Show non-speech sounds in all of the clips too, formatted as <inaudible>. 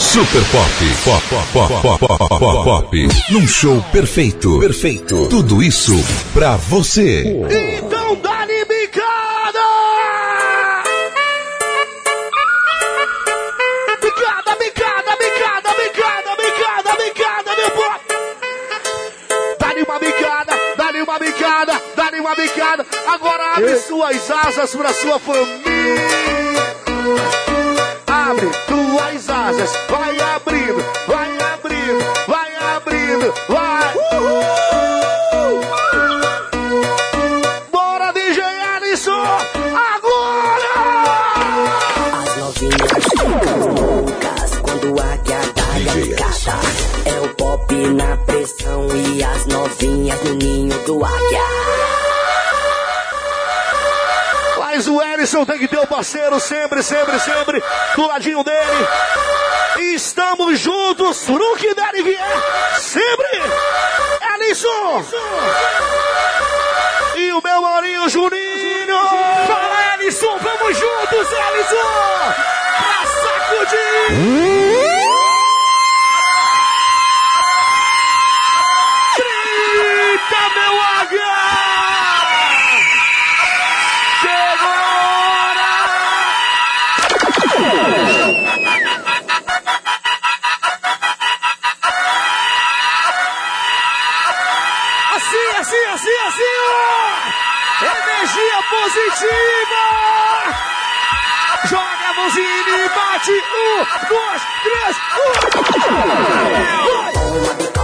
Super Pop. Pop, pop, pop, pop, pop, pop. Num show perfeito. Perfeito. Tudo isso pra você. Então dá-lhe bicada! Bicada, bicada, bicada, bicada, bicada, bicada, meu pop! Dá-lhe uma bicada, dá-lhe uma bicada, dá-lhe uma bicada. Agora abre suas asas pra sua família. Abre tuas asas, vai abrindo, vai abrindo, vai abrindo, vai. Bora, DJ Alisson, agora! As novinhas ficam loucas quando a gata ligada. É o pop na pressão e as novinhas no ninho do águia. Mas o Ellison tem que ter o parceiro sempre, sempre, sempre do ladinho dele. Estamos juntos pro que der e vier. Sempre! Ellison! E o meu Maurinho Juninho! Fala, Ellison! Vamos juntos, Ellison! Pra sacudir! Grita, meu águia! Chegou a hora! Assim, assim, assim, assim, ó! Energia positiva! Joga a mãozinha e bate! Um, dois, três, um! Toma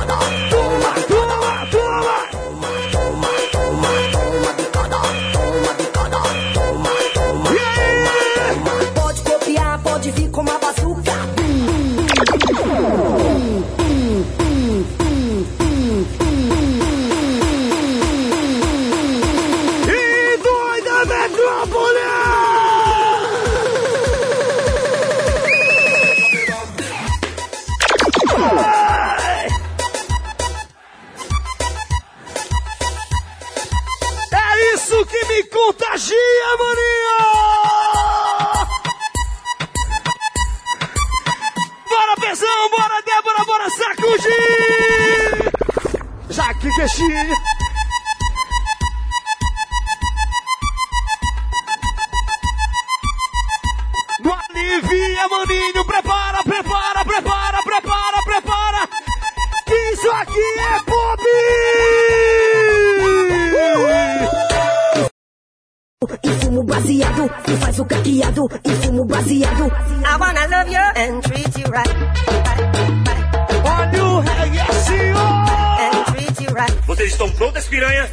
e faz o caqueado, e fumo baseado. I wanna love you and treat you right. Olha o reggae assim, ó! And treat you right. Vocês estão prontas, piranha?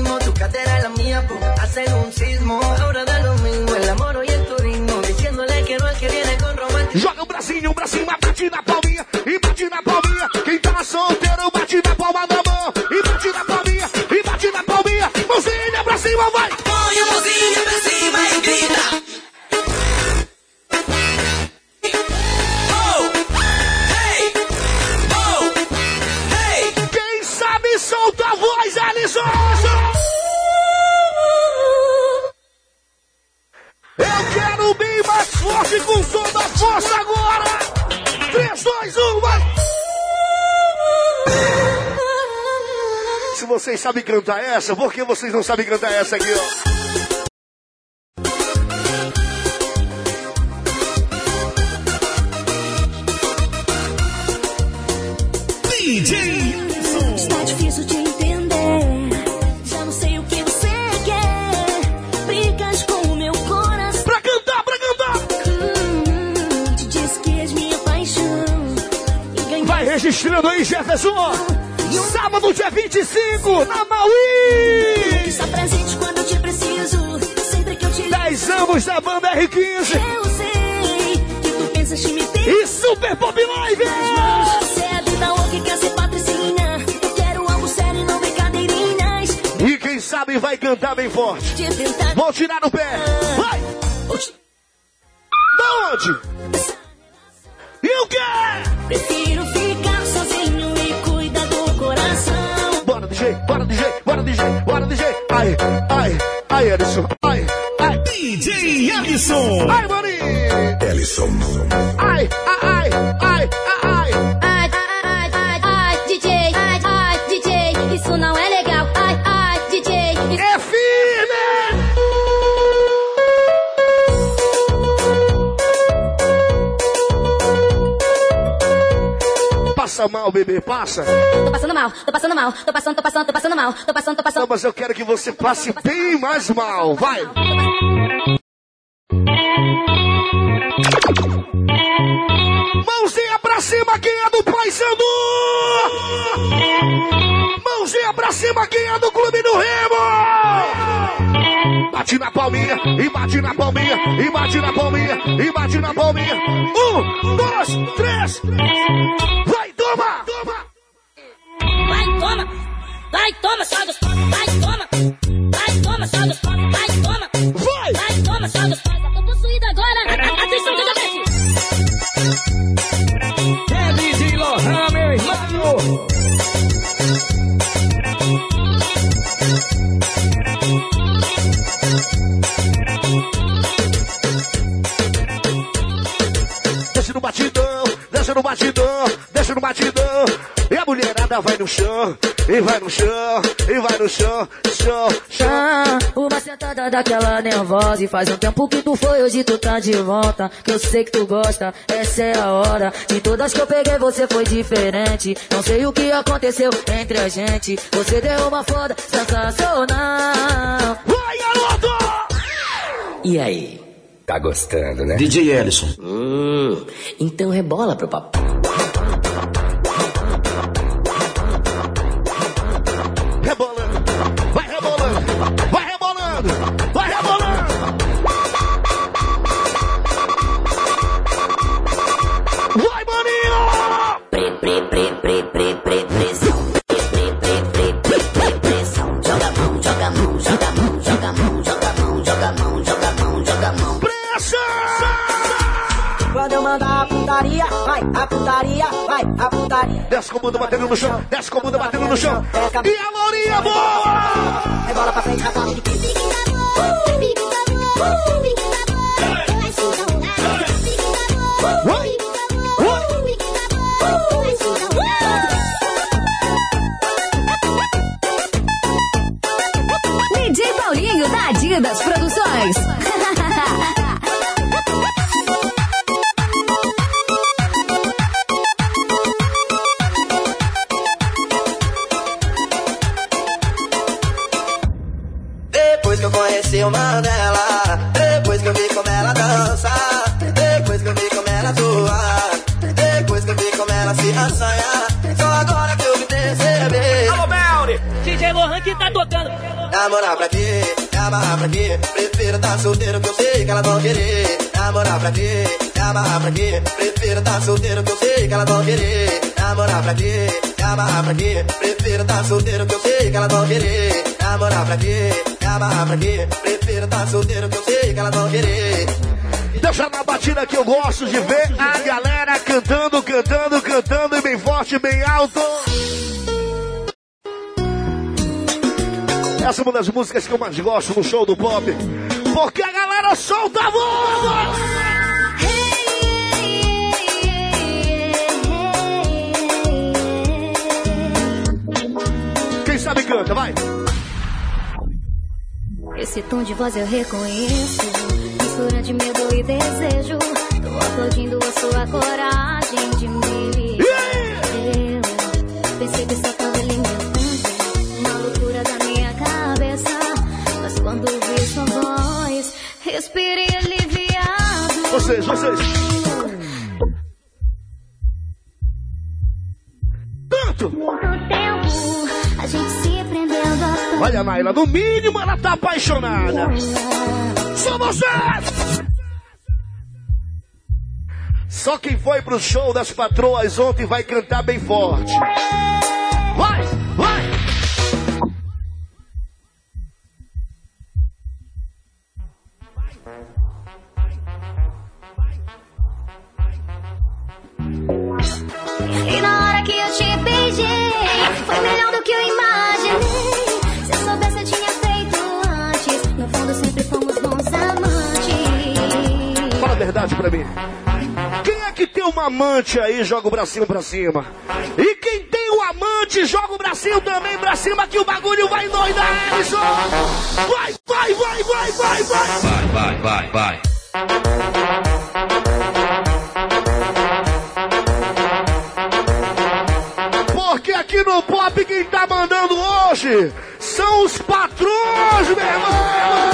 tu cadera es la mía, pum, hacer un sismo. Ahora 3, 2, 1, vai! vocês sabem cantar essa? Por que vocês não sabem cantar essa aqui, ó? Sabe vai cantar bem forte. Vou tirar no pé. Vai! Da onde? E o quê? Prefiro ficar sozinho e cuidar do coração. Bora DJ, bora DJ, bora DJ, bora DJ. Ai, ai, ai, Ellison. Ai, ai, DJ Ellison. ai, Maninho. Ellison. Bebê, passa. Tô passando mal, tô passando mal, tô passando, tô passando, tô passando mal, tô passando, tô Não, passando. mas eu quero que você passe bem mais mal. Vai! Mãozinha pra cima, quem é do Paysandu! Mãozinha pra cima, quem é do Clube do Remo! Bate na palminha, e bate na palminha, e bate na palminha, e bate na palminha. Um, dois, três. Vai, toma! Vai, toma, vai, toma, só dos vai, toma, vai, toma, só dos vai, toma, chão, e vai no chão, e vai no chão, chão, chão. Ah, uma sentada daquela nervosa E faz um tempo que tu foi, hoje tu tá de volta Que eu sei que tu gosta, essa é a hora De todas que eu peguei você foi diferente Não sei o que aconteceu entre a gente Você deu uma foda sensacional Vai, garoto! E aí? Tá gostando, né? DJ Ellison. Hum, então rebola pro papai Mandar a putaria, vai, a putaria, vai, a putaria. Desce com o bunda batendo no chão, desce com o bunda batendo no chão. E a Lourinha boa! É bola pra frente, rasgada de quê? Me amarrar pra quê? Prefiro tá solteiro que eu sei que elas vão querer. Namorar pra quê? Me amarrar pra quê? Prefiro tá solteiro que eu sei que elas vão querer. Namorar pra quê? Me amarrar pra quê? Prefiro tá solteiro que eu sei que elas vão querer. Deixa na batida que eu gosto de ver a galera cantando, cantando, cantando, e bem forte, bem alto. Essa é uma das músicas que eu mais gosto no show do pop. Porque a galera solta a voz! Sabe canta, vai. Esse tom de voz eu reconheço. Mistura de medo e desejo. Tô aplaudindo a sua coragem de me. Eu pensei que só tava alimentando uma loucura da minha cabeça. Mas quando vi sua voz, respirei aliviado. Vocês, vocês. A Naila, no mínimo ela tá apaixonada. Só vocês! Só quem foi pro show das patroas ontem vai cantar bem forte. Amante aí, joga o bracinho pra cima. E quem tem um amante, joga o bracinho também pra cima que o bagulho vai doidar, Ellison! Vai, vai, vai, vai, vai, vai! Vai, vai, vai, vai. Porque aqui no pop quem tá mandando hoje são os patrões, meu irmão!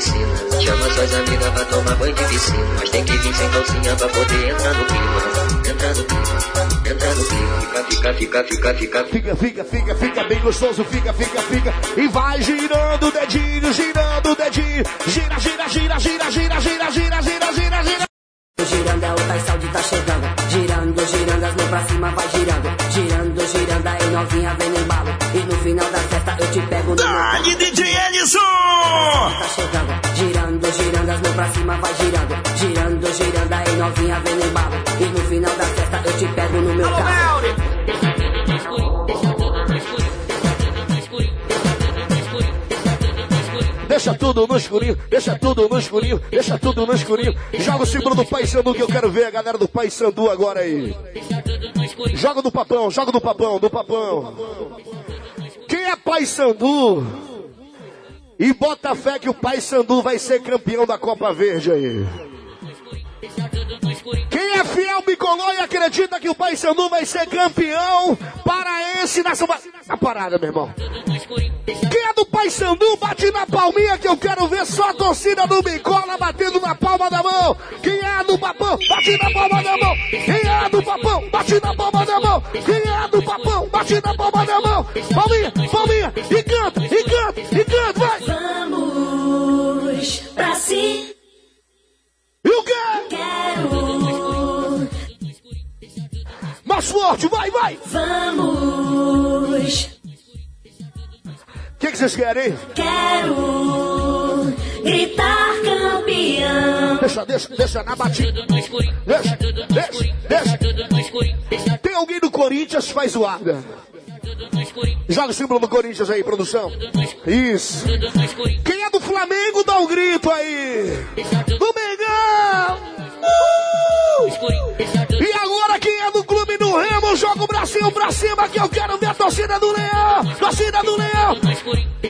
piscina. Chama suas amigas pra tomar banho de piscina. Mas tem que vir sem calcinha pra poder entrar no clima. Entrar no clima, entrar no clima. Fica, fica, fica, fica, fica. Fica, fica, fica, fica bem gostoso. Fica, fica, fica. E vai girando o dedinho, girando o dedinho. Gira, gira, gira, gira, gira, gira, gira, gira. Vai girando. Girando, girando, aí novinha vem no embalo. E no final da festa eu te pego no meu carro. Deixa tudo no escurinho, deixa tudo no escurinho, deixa tudo no escurinho. Joga o símbolo do Pai Sandu que eu quero ver a galera do Pai Sandu agora aí. Joga do papão, joga do papão, do papão. Quem é Pai Sandu? E bota fé que o Pai Sandu vai ser campeão da Copa Verde aí. Quem é fiel bicolor e acredita que o Pai Sandu vai ser campeão paraense nessa na parada, meu irmão. Quem é do Pai Sandu, bate na palminha que eu quero ver só a torcida do Bicola batendo na palma da mão. Quem é do Papão, bate na palma da mão. Quem é do Papão, bate na palma da mão. Quem é do Papão, bate na palma da mão. Palminha, palminha, e canta, e Pra cima. E o quê? Quero. Mais forte, vai, vai. Vamos. O que, que vocês querem? Quero gritar campeão. Deixa, deixa, deixa na batida. Deixa, deixa, deixa. Tem alguém do Corinthians faz zoada. Joga o símbolo do Corinthians aí, produção. Isso. Quem é do Flamengo, dá um grito aí. Do Mengão! Uh! E agora quem é do clube do Remo, joga o bracinho pra cima que eu quero ver a torcida do Leão. Torcida do Leão.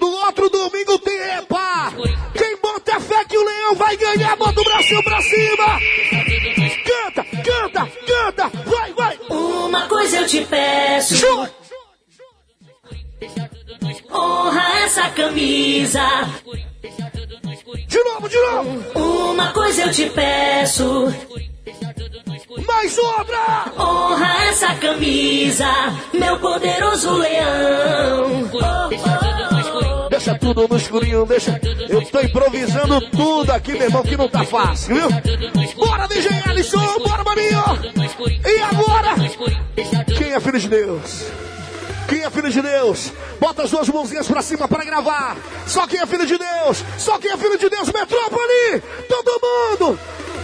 No outro domingo tem EPA. Quem bota fé que o Leão vai ganhar, bota o bracinho pra cima. Canta, canta, canta. Vai, vai. Uma coisa eu te peço. Honra essa camisa. De novo, de novo. Uma coisa eu te peço. Mais outra. Honra essa camisa. Meu poderoso leão. Oh, oh. Deixa tudo no escurinho, deixa. Eu tô improvisando tudo aqui, meu irmão, que não tá fácil, viu? Bora, DJ Alisson, bora, maninho! E agora? Quem é filho de Deus? Quem é filho de Deus? Bota as duas mãozinhas pra cima para gravar. Só quem é filho de Deus? Só quem é filho de Deus? Metrópole! Todo mundo!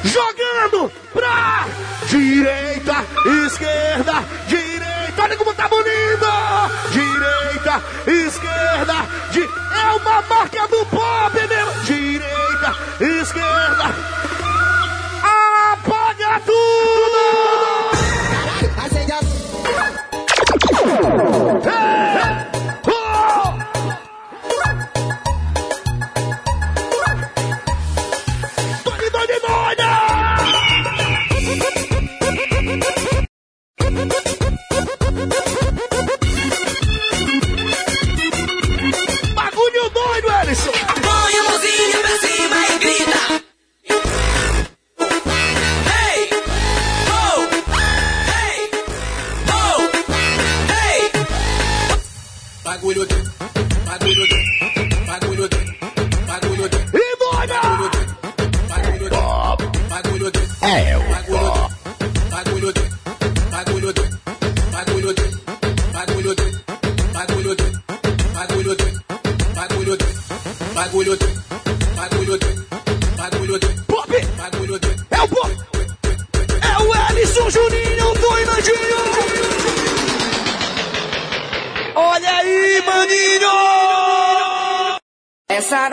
Jogando pra direita, esquerda, direita. Olha como tá bonito! Direita, esquerda, di... é uma marca do pop, meu! Direita, esquerda. Apaga tudo! Hey! you think?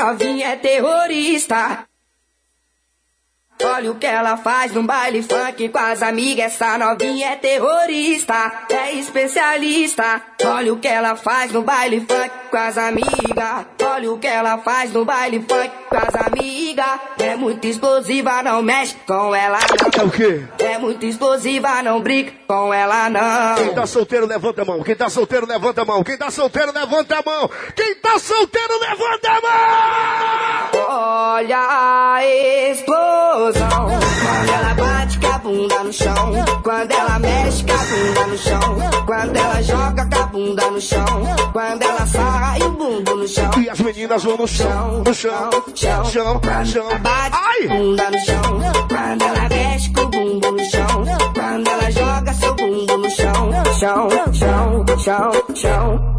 Novinha é terrorista. Olha o que ela faz no baile funk com as amigas. Essa novinha é terrorista, é especialista. Olha o que ela faz no baile funk com as amigas. Olha o que ela faz no baile funk com as amigas. É muito explosiva, não mexe com ela É não. o quê? É muito explosiva, não brinca com ela Quem não. tá solteiro, levanta a mão. Quem tá solteiro, levanta a mão. Quem tá solteiro, levanta a mão. Quem tá solteiro, levanta a mão! Olha a explosão. Quando ela bate com a bunda no chão. Quando ela mexe com a bunda no chão. Quando ela joga com a bunda no chão. Quando ela sarra e o bumbum no chão. E as meninas vão no chão, no chão, chão, chão, chão. Bate Ai! bunda no chão. Quando ela mexe com o bumbum no chão. Quando ela joga seu bumbum no chão. Chão, chão, chão, chão.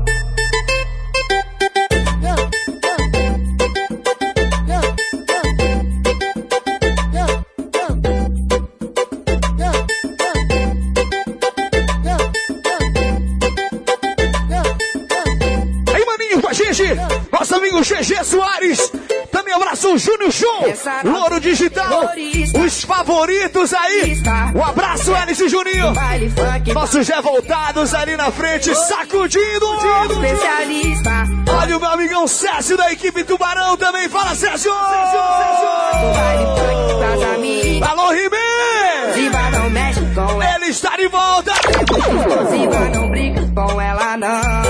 Júnior Show, Louro Digital, os favoritos aí. Um abraço, Alice e Juninho. Nossos já voltados ali na frente, sacudindo. Especialista. Olha o meu amigão Césio da equipe Tubarão também. Fala, Césio! Alô, ela. Ele está de volta! Ziba não brinca com ela não.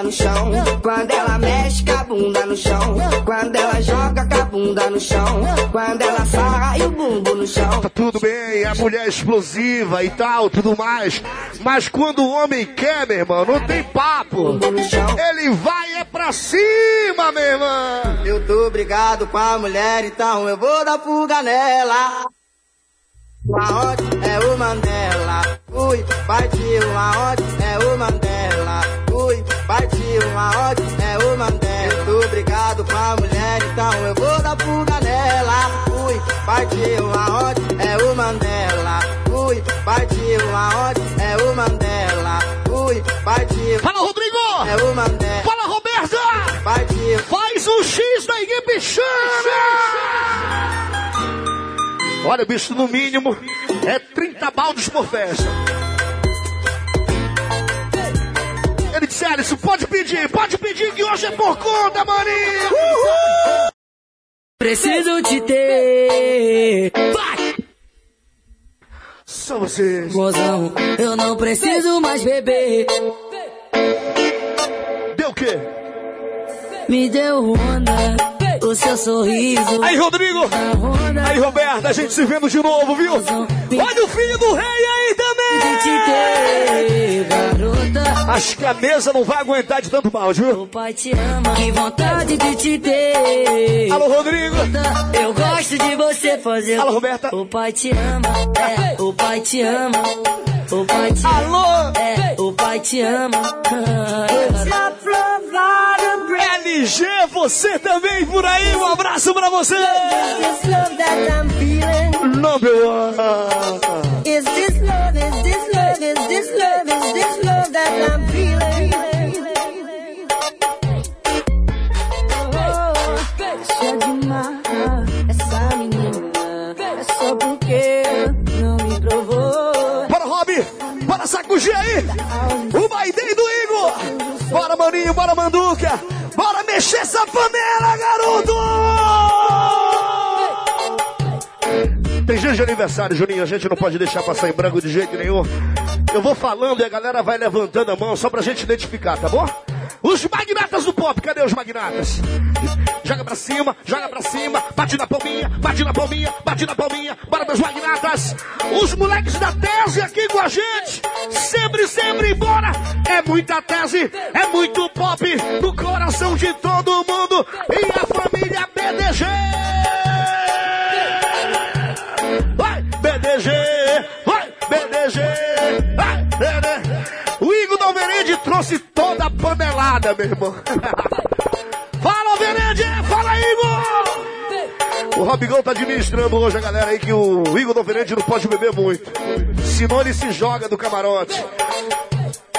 Bunda no chão. Quando ela mexe com a bunda no chão. Quando ela joga com a bunda no chão. Quando ela sarra e o bumbo no chão. Tá tudo bem, a mulher é explosiva e tal, tudo mais. Mas quando o homem quer, meu irmão, não tem papo. Ele vai é pra cima, meu irmão. Eu tô brigado com a mulher, então eu vou dar fuga nela. Aonde é o Mandela? Ui, partiu. Aonde é o Mandela? Ui, partiu. Aonde é o Mandela? Eu tô brigado com a mulher, então eu vou dar fuga nela. Ui, partiu aonde? É o Mandela. Ui, partiu aonde? É o Mandela. Ui, partiu. Fala, Rodrigo! É o Mandela. Fala, Roberta! Partiu. Faz o X da equipe chama! Olha, bicho, no mínimo é 30 baldes por festa. Ele disse, Alisson, pode pedir, pode pedir que hoje é por conta, maninho! Uhul! Preciso te ter. Vai! Só vocês. Mozão, eu não preciso mais beber. Deu o quê? Me deu onda. O seu sorriso. Aí, Rodrigo! Aí, Roberta, a gente se vendo de novo, viu? Olha o filho do rei aí também! Acho que a mesa não vai aguentar de tanto balde, viu? O pai te ama, que vontade de te ter. Alô, Rodrigo! Eu gosto de você fazer. Alô, Roberta! O pai te ama, é, o pai te ama. O pai te Alô! É, o pai te ama. LG, você também por aí, um abraço pra você! Number one! Is this love, is this love, is this love, is this love that I'm aí! O Baidei do Igor! Bora, Maninho, bora, Manduca! Bora mexer essa panela, garoto! Tem gente de aniversário, Juninho, a gente não pode deixar passar em branco de jeito nenhum. Eu vou falando e a galera vai levantando a mão só pra gente identificar, tá bom? Magnatas do pop, cadê os magnatas? Joga pra cima, joga pra cima, bate na palminha, bate na palminha, bate na palminha, bora meus magnatas. Os moleques da tese aqui com a gente, sempre, sempre embora. É muita tese, é muito pop no coração de todo mundo e a família BDG. Panelada, meu irmão. <laughs> fala, Alverede! Fala, Igor! O Robigão tá administrando hoje a galera aí que o Igor da Alverede não pode beber muito. Senão ele se joga do camarote.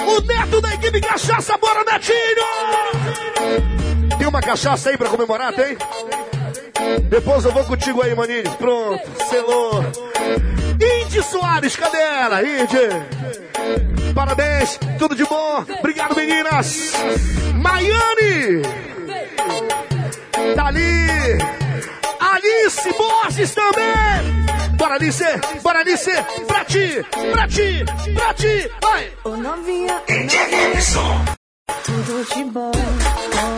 O neto da equipe Cachaça, bora, Netinho! Tem uma cachaça aí pra comemorar, tem? Depois eu vou contigo aí, maninho. Pronto, selou. Indy Soares, cadê ela? Indy. Parabéns, tudo de bom. Obrigado, meninas. Maiane. Tá ali. Alice Borges também. Bora, Alice. Bora, Alice. Pra ti, pra ti, pra ti. Vai. Ô novinha, tudo de bom. Oh,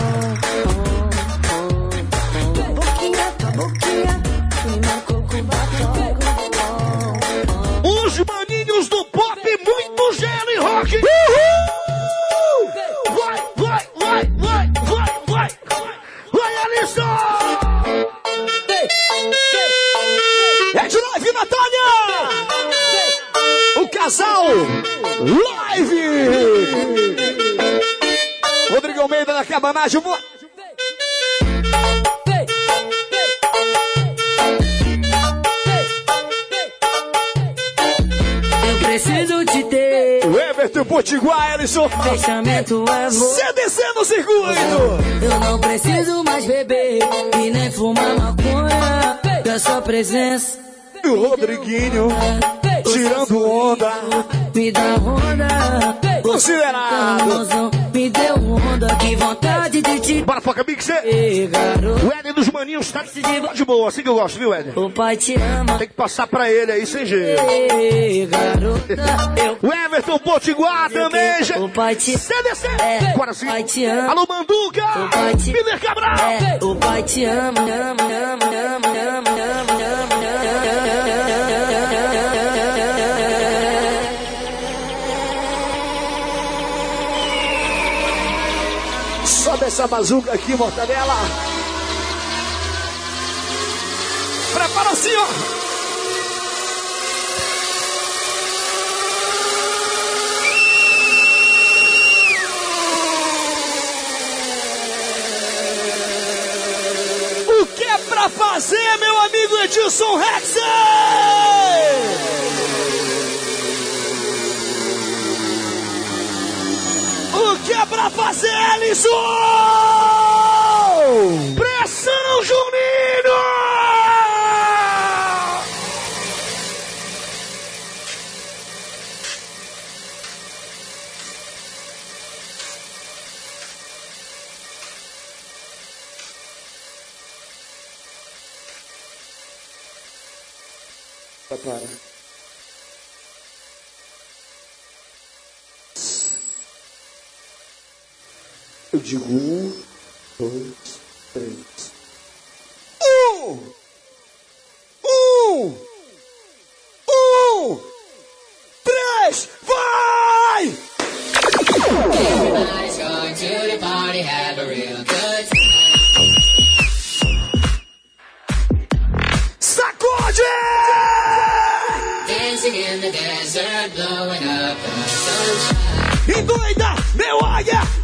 oh, oh. Tua boquinha, tua boquinha, rock. Uhul! Vai, vai, vai, vai, vai, vai. Vai, Alisson! É de live, Natália! O casal live! Rodrigo Almeida da Cabanagem, vou... Eu preciso te ter. O Everton Potiguar, Alisson. Fechamento é você. CDC no circuito. Eu não preciso mais beber e nem fumar maconha. Da sua presença. E o Rodriguinho tirando onda. Me dá onda. Considerado. Me deu onda. Que vontade de te. Bora, foca. Ei, garoto. O Éden dos maninhos tá de boa, assim que eu gosto, viu, Éden? O pai te ama. Tem que passar pra ele aí, sem jeito. O Everton Potiguar também, gente. O pai te CDC. É, Agora sim. o pai te ama. Alô, Manduca. O pai te Miller Cabral. É, o pai te ama, ama, ama, ama, ama, ama, ama, ama, Sobe essa bazuca aqui, mortadela. Prepara assim, ó. O que é pra fazer, meu amigo Edilson Bora fazer, Ellison! Pressão, Juninho! Para. Eu digo um, dois, três. Um! Um! Um! Três! Vai! Everybody's going to the party, have a real good Sacode! Dancing in the desert, blowing up the sunshine. E doida, meu águia!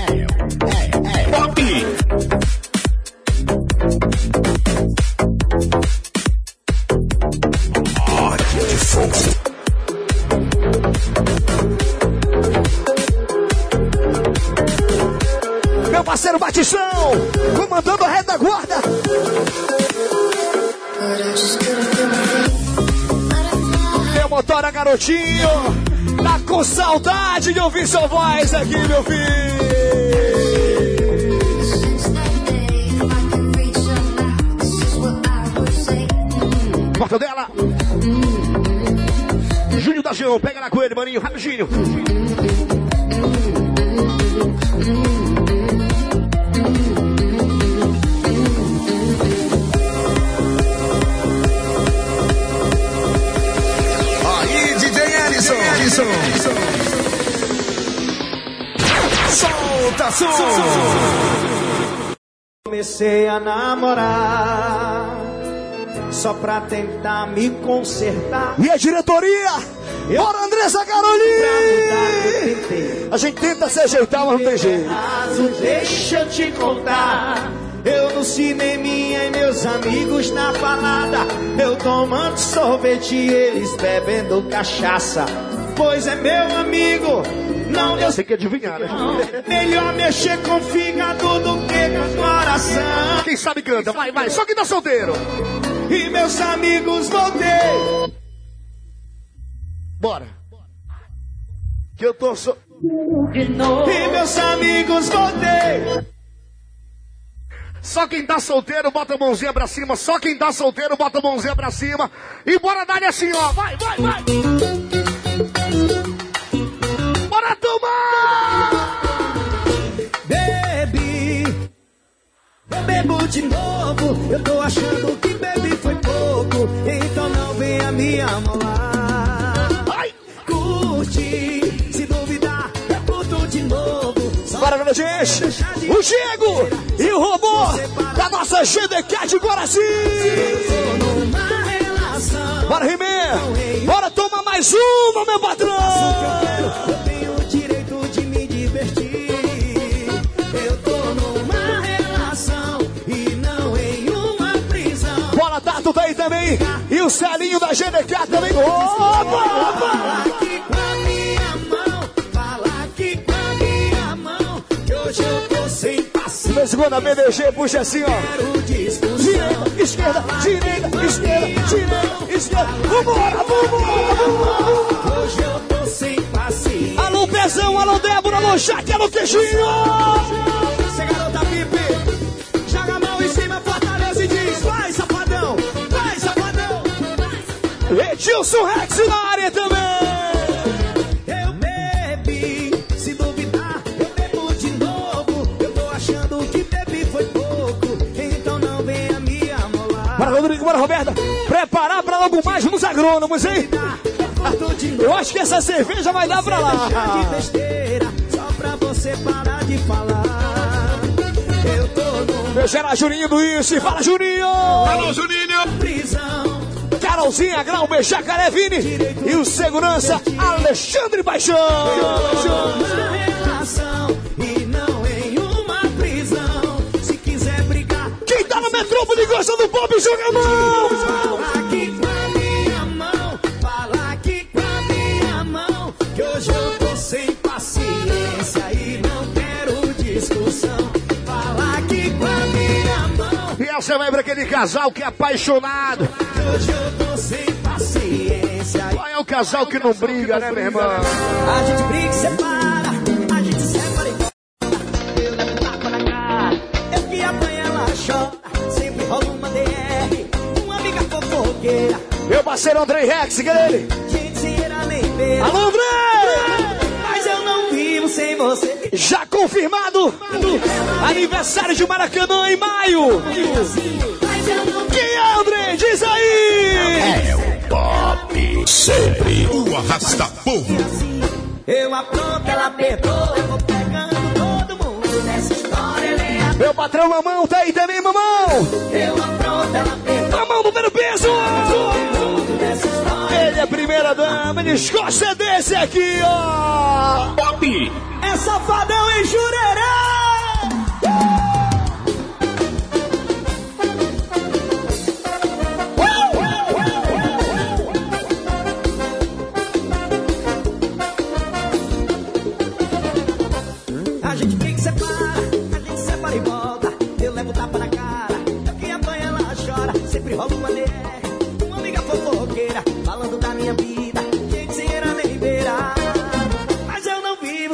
Garotinho, tá com saudade de ouvir sua voz aqui, meu filho. Porta dela. Júnior da Geão, pega com ele, maninho, rapidinho. Ellison. Solta som. Comecei a namorar só pra tentar me consertar. E a diretoria? Bora, Andressa Carolina! A gente tenta se ajeitar, mas não tem jeito. Deixa eu te contar. Eu no cineminha e meus amigos na balada. Eu tomando sorvete e eles bebendo cachaça. Pois é meu amigo, não deu Tem que adivinhar, né? <laughs> Melhor mexer com o fígado do que com o coração. Quem sabe canta, vai, vai, só quem tá solteiro. E meus amigos voltei. Bora. Que eu tô so... E meus amigos voltei. Só quem tá solteiro, bota a mãozinha pra cima. Só quem tá solteiro, bota a mãozinha pra cima. E bora dar assim, ó. Vai, vai, vai. Bora tomar! Bebi, eu bebo de novo. Eu tô achando que bebi foi pouco. Então não venha me amolar. Vai! Curte, se duvidar, eu curto de novo. Só Bora, minha gente! O Diego e o robô da nossa GDK de Guaraci! Bora, Rimé! Bora tomar mais uma, meu patrão! Tato tá aí também! E o Celinho da GDK também! Opa! Fala aqui com a minha mão, fala aqui com a minha mão. Que hoje eu tô sem paciência. De vez em quando a BDG puxa assim, ó. Direita, esquerda, direita, esquerda, direita, esquerda. Vambora, vambora, vambora. Hoje eu tô sem paciência. Alô, Pezão, alô, Débora, alô, Jaque, alô, Queijinho. Edilson Rex na área também. Eu bebi, se duvidar, eu bebo de novo. Eu tô achando que bebi foi pouco, então não venha me amolar. Bora, Rodrigo, bora, Roberta. Preparar pra logo mais nos agrônomos, hein? Eu acho que essa cerveja vai dar pra de lá. besteira, só pra você parar de falar. Eu tô no Meu geral Juninho do Isso, fala Juninho! Alô, Juninho! Carolzinha, Grauber, Jacaré Vini e o segurança Alexandre Paixão. Quem tá no metrópole gosta do pop, joga a mão! hoje eu tô sem paciência e não quero discussão. Essa vai pra aquele casal que é apaixonado. Hoje eu tô sem paciência. Qual é o casal que não briga, né, meu irmão? A gente briga e separa, a gente separa e volta. Eu levo tapa na cara, eu que apanho ela chora. Sempre rola uma DR, uma amiga fofoqueira. Meu parceiro Andrei Rex, que é ele? Gente sem era nem beira. Alô, André! Você. Já confirmado! Aniversário de Maracanã em maio! Quem é, André? Diz aí! É o pop. Sempre. O arrasta-povo. Eu apronto, ela perdoa. Eu vou pegando todo mundo nessa história. É a... Meu patrão Mamão tá aí também, Mamão! Eu apronto, ela perdoa. Mamão número peso! Gosta desse aqui, ó! Pop. É safadão em jurerê. A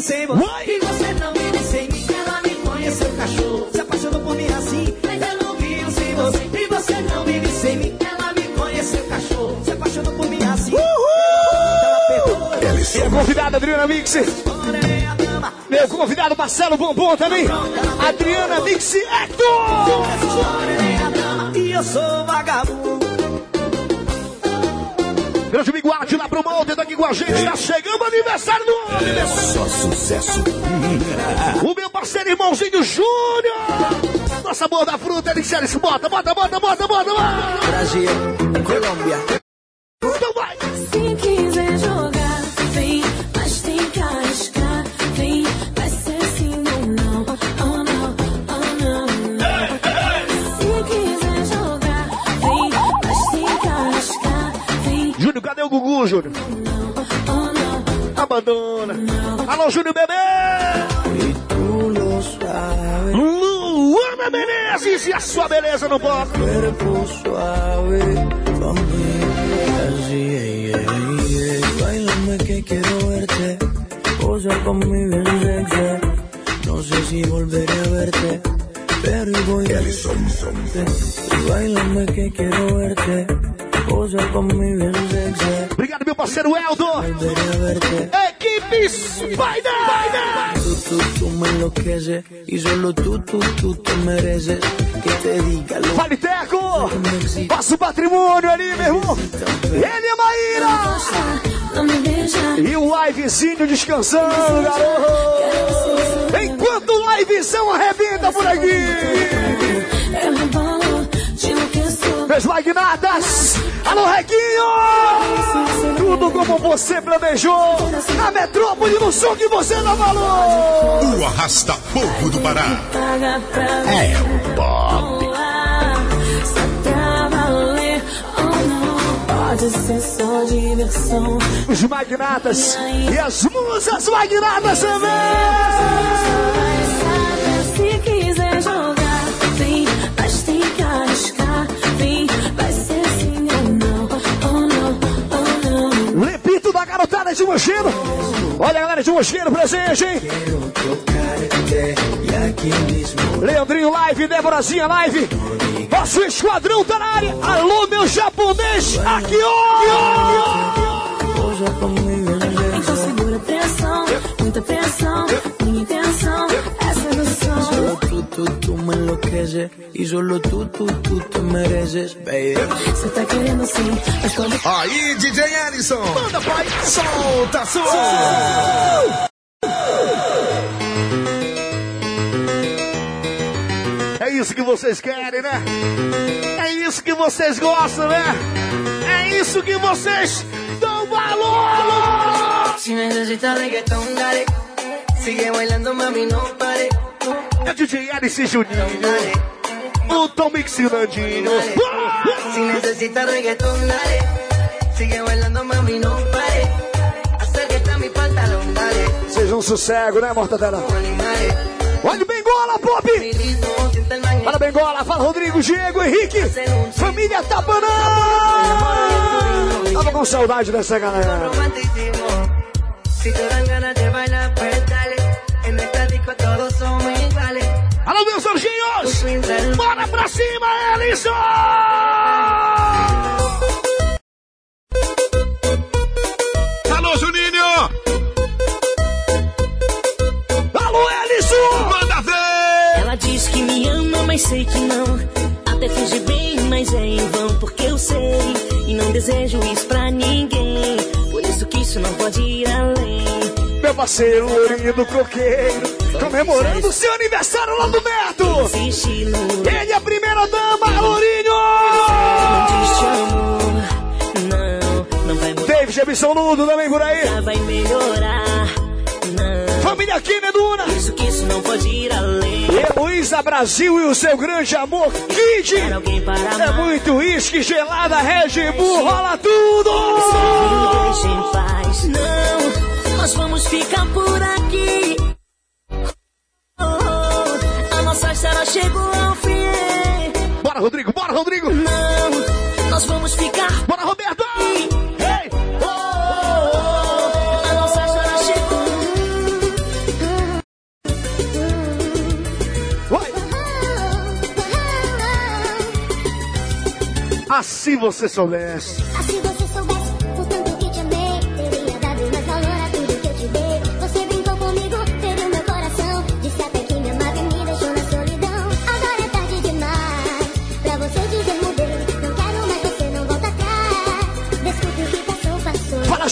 sem você. E você não vive sem mim. Ela me conheceu, cachorro. Se apaixonou por mim assim. Mas eu não vivo sem você. E você não vive sem mim. Ela me conheceu, cachorro. Se apaixonou por mim assim. Ela perdoa. Meu convidado, Adriana Mix. Ela é. Meu convidado, Marcelo Bombom também. Adriana Mix Hector. É. E eu sou vagabundo. Grande Biguate lá pro Monte, tá aqui com a gente. Tá chegando o aniversário do homem. É só sucesso. O meu parceiro irmãozinho Júnior. Nossa boa da fruta, Elixeris. Bota, bota, bota, bota, bota, bota. Brasil, Colômbia. Cadê o Gugu, Júnior? não, Abandona. Alô, Júnior Bebê. Luana Menezes e a sua beleza no bloco. Bailame que quiero verte, posa conmigo bien sexy. No sé si volveré a verte, pero voy a verte. Bailame que quiero verte, posa conmigo bien sexy. Parceiro Eldo. Equipe Spider. Tú, tú, lo Vale Teco. Nosso patrimônio ali, meu irmão. Ele é Maíra. E o livezinho descansando, garoto. Enquanto o livezão arrebenta por aqui. Meus magnatas. Alô, Reguinho. Tudo como você planejou. Na metrópole, no som que você não falou. O arrasta-povo do Pará. pra É o diversão. Os magnatas e as musas magnatas também. Área de Mosqueiro presente, hein? Leandrinho Live, Déborazinha Live. Nosso esquadrão tá na área. Alô, meu japonês. Aqui, ó. Então segura a pressão, muita pressão, minha intenção tú, tú, tú me enloqueces y solo tú, tú, tú te mereces, baby. Você tá querendo sim, mas quando Aí, DJ Ellison. Manda, pai. Solta, som. É isso que vocês querem, né? É isso que vocês gostam, né? É isso que vocês dão valor! Si necesitas reggaetón, dale. Sigue bailando, mami, no pare. É DJ Alice Juninho. O Tom Mix Nandinho. Si necesitas reggaetón, dale. Sigue bailando, mami, no pare. Acércate a mi pantalón, dale. Seja um sossego, né, Mortadela? Olha o Bengola, Pop! Fala, Bengola. Fala, Rodrigo, Diego, Henrique. Família Tabanã! Tava com saudade dessa galera. Si te dan ganas de bailar, pues Bora pra cima, Ellison! Alô, Juninho. Alô, Ellison! Manda ver. ela diz que me ama, mas sei que não. Até finge bem, mas é em vão, porque eu sei. E não desejo isso pra ninguém. Por isso que isso não pode ir além. Meu parceiro, Lourinho do Coqueiro, comemorando o seu aniversário lá do estilo Ele é a primeira dama, Lourinho! David Ebson Nudo também por aí. Família Kineduna. por isso que isso não pode ir além. Luísa Brasil e o seu grande amor, Kid. É muito uísque, gelada, Red Bull, rola tudo! Não, nós vamos ficar por aqui. A nossa história chegou ao fim. Bora, Rodrigo, bora, Rodrigo! Não, nós vamos ficar. Bora, Roberto! Ei! Oh, oh, oh, a nossa história chegou. Vai! Assim você soubesse. Assim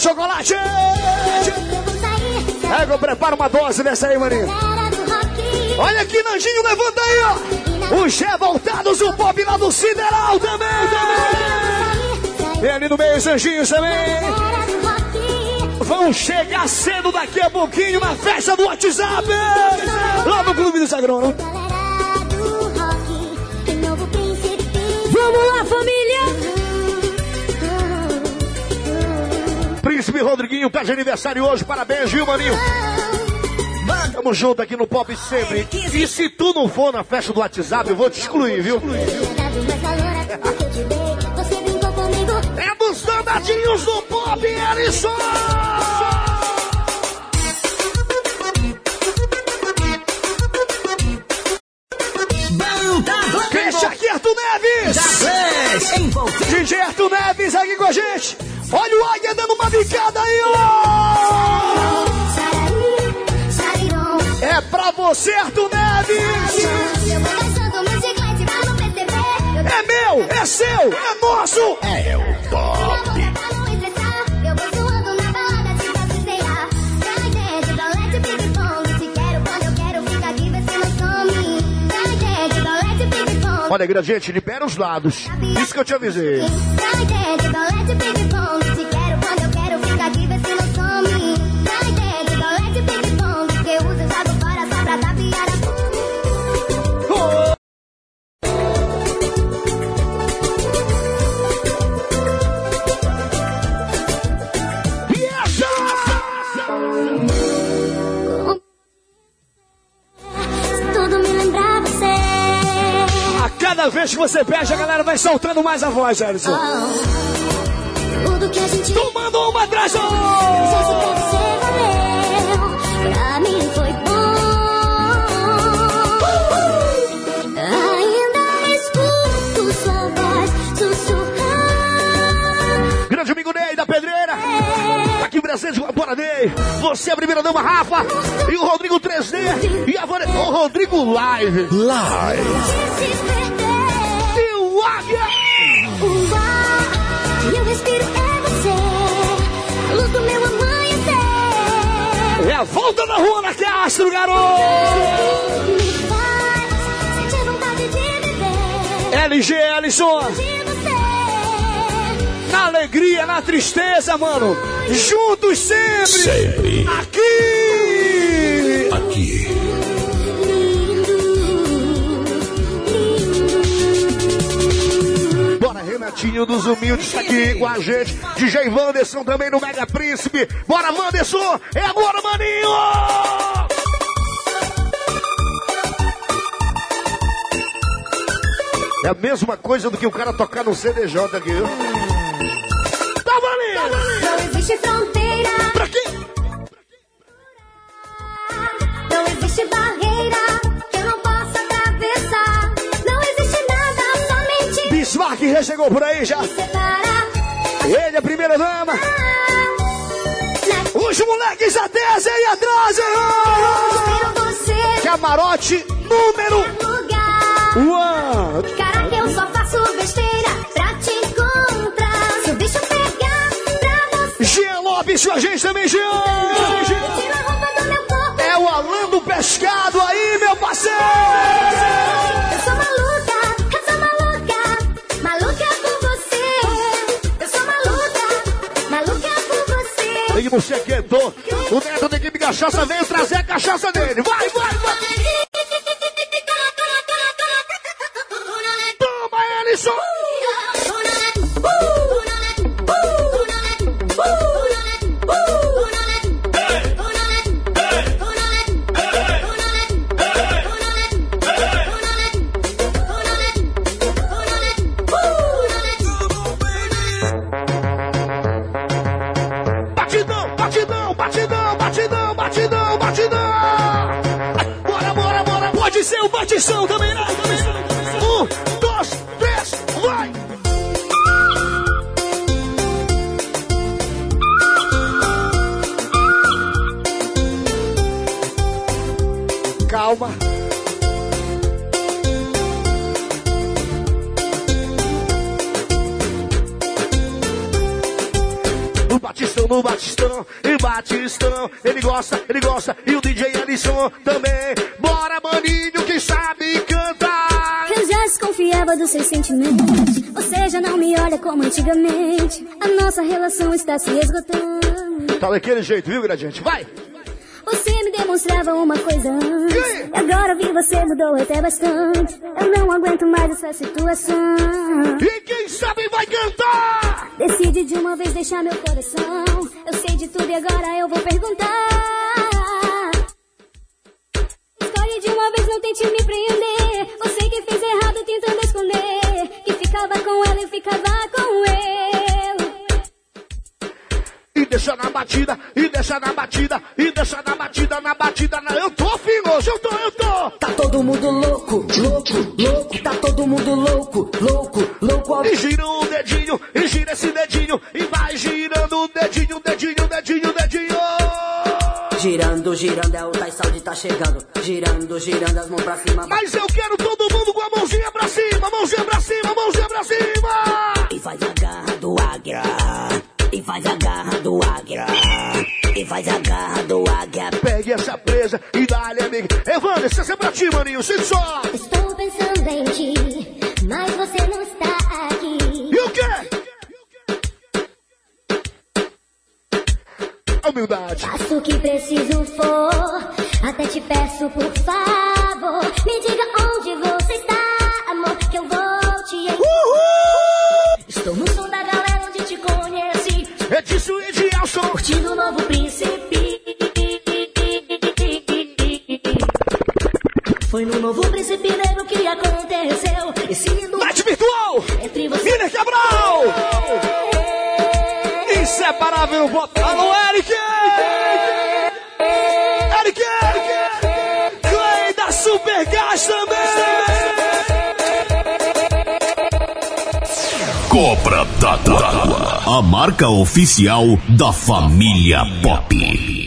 chocolate! Eu sair, Ego, prepara uma dose dessa aí, maninho. Olha aqui, Nandinho, levanta aí, ó! Os revoltados, o pop lá do Sideral também, também! Vem ali no meio, os anjinhos também! Vão chegar cedo daqui a pouquinho na festa do WhatsApp! Lá no Clube do Sagrão. Príncipe Rodriguinho tá de aniversário hoje, parabéns, viu, maninho? Tamo junto aqui no Pop sempre. E se tu não for na festa do WhatsApp, eu vou te excluir, viu? <laughs> É dos danadinhos do Pop! Deixa aqui, Arthur Neves! DJ Arthur Neves aqui com a gente! Olha o Águia dando uma bicada aí, ó! É pra você, Arthur Neves! É meu, é seu, é nosso! É o Pop. Olha, gradiente, libera os lados. Isso que eu te avisei. cada vez que você perde, a galera vai soltando mais a voz, Alisson. Oh, Tomando uma atrás da Grande amigo Ney da Pedreira. Aqui presente com Bora Ney. Você, é a primeira dama, Rafa. E o Rodrigo 3D. E a Vane... O Rodrigo Live. Live. O Águia. O ar que eu respiro é você. A luz do meu amanhecer. É a volta da rua na Castro, garoto. Me faz sentir vontade de viver. LG Ellison. De você. Na alegria, na tristeza, mano. Juntos sempre. Sempre. Aqui. Renatinho dos Humildes tá aqui com a gente. DJ Wanderson também no Mega Príncipe. Bora, Wanderson. É agora, maninho. É a mesma coisa do que o cara tocar no CDJ aqui. viu? Tá valendo. Não existe fronteira. Pra quê? Não existe barreira já chegou por aí já. Ele, a primeira dama. Os moleques já descem aí atrás, hein? Camarote número one. Cara, eu só faço besteira pra te encontrar. Se o bicho pegar pra você, Jean Lopes com a gente também, Jean. tira a roupa do meu corpo. É o Alan do Pescado aí, meu parceiro. Você. Você quentou. O neto da equipe cachaça veio trazer a cachaça dele. Vai, vai, vai. Ser o também, né? Também, né? Um, dois, três, vai. Calma. No Batistão, no Batistão, e Batistão, ele gosta, ele gosta, e o DJ Ellison também. Desconfiava dos seus sentimentos. Você já não me olha como antigamente. A nossa relação está se esgotando. Tá daquele jeito, viu, gradiente? Vai! Você me demonstrava uma coisa antes. E agora vi você mudou até bastante. Eu não aguento mais essa situação. E quem sabe vai cantar! Decide de uma vez deixar meu coração. Eu sei de tudo e agora eu vou perguntar. Escolhe de uma vez, não tente me prender. Você que fez errado tentando esconder. Que ficava com ela e ficava com eu. E deixa na batida, e deixa na batida, e deixa na batida, na batida, na... Eu tô fino hoje, eu tô, eu tô! Tá todo mundo louco, louco, louco. Tá todo mundo louco, louco, louco. E gira o dedinho, e gira esse dedinho, e vai girando o dedinho! Girando, girando, é o Tai Saúde tá chegando. Girando, girando, as mãos pra cima. Mas eu quero todo mundo com a mãozinha pra cima, mãozinha pra cima, mãozinha pra cima! E faz a garra do águia. E faz a garra do águia. E faz a garra do águia. Pegue essa presa e dá-lhe, amiga. Evandro, essa é pra ti, maninho, sente só! Estou pensando em ti, mas você Humildade. Faço o que preciso for, até te peço por favor. Me diga onde você está, amor, que eu vou te encontrar. Estou no som da galera onde te conheci, É disso e de Elson. curtindo o novo príncipe. Foi no novo príncipe negro que aconteceu. Esse lindo Night Virtual! entre você Miller Cabral! Inseparável, no Eric! Eric! Clay da Super Gás também! Cobra d'Água. A marca oficial da família Pop.